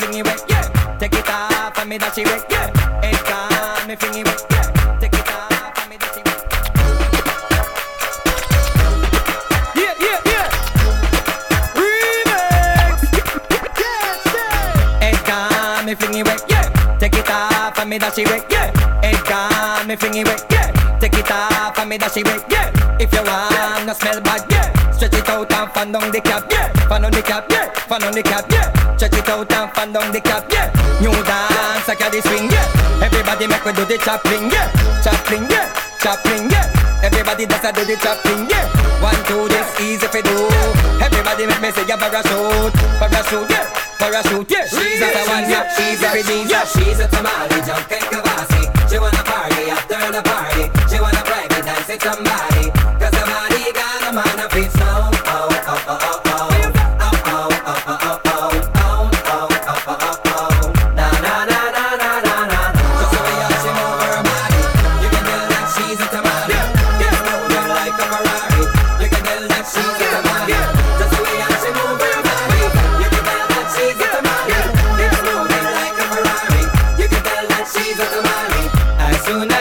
me wet, yeah. Take it off and me dash it wet, yeah. It gone, me it wet, yeah. Take it off and me dash it wet. Yeah, yeah, yeah. Remix. It gone, me it wet, yeah. Take it off and me dash it wet, yeah. It gone, me it wet, yeah. Take it off and me dash it wet, yeah. If you want, no smell bad, yeah. Stretch it out and fan down the cap, yeah. Fan on the cap, yeah. Fan on the cap, yeah. Stretch it out and fan down the cap, yeah. New dance, I got the swing, yeah. Everybody make we do the chopping, yeah. Chopping, yeah. Chopping, yeah. Everybody does a do the chopping, yeah. One, two, this easy for do. Everybody make me say yeah, parachute, parachute, yeah. Parachute, yeah. She's a one, yeah. Easy for these, yeah. She's a tamale, jumping kavasi. She wanna party after the party. She wanna private dance with somebody.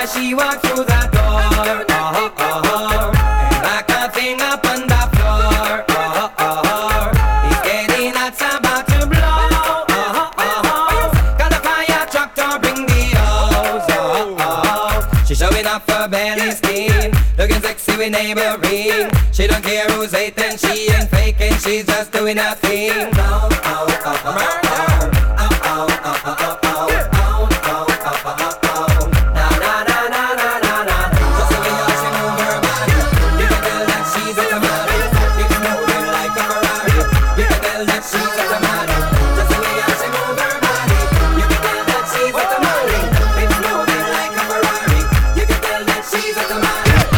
As she walked through the door, oh, oh, up on the floor, uh-huh, about to the fire truck bring the hose, she's showing off her belly skin, looking sexy with neighboring, she don't care who's hating, she ain't faking, she's just doing her thing, oh, oh,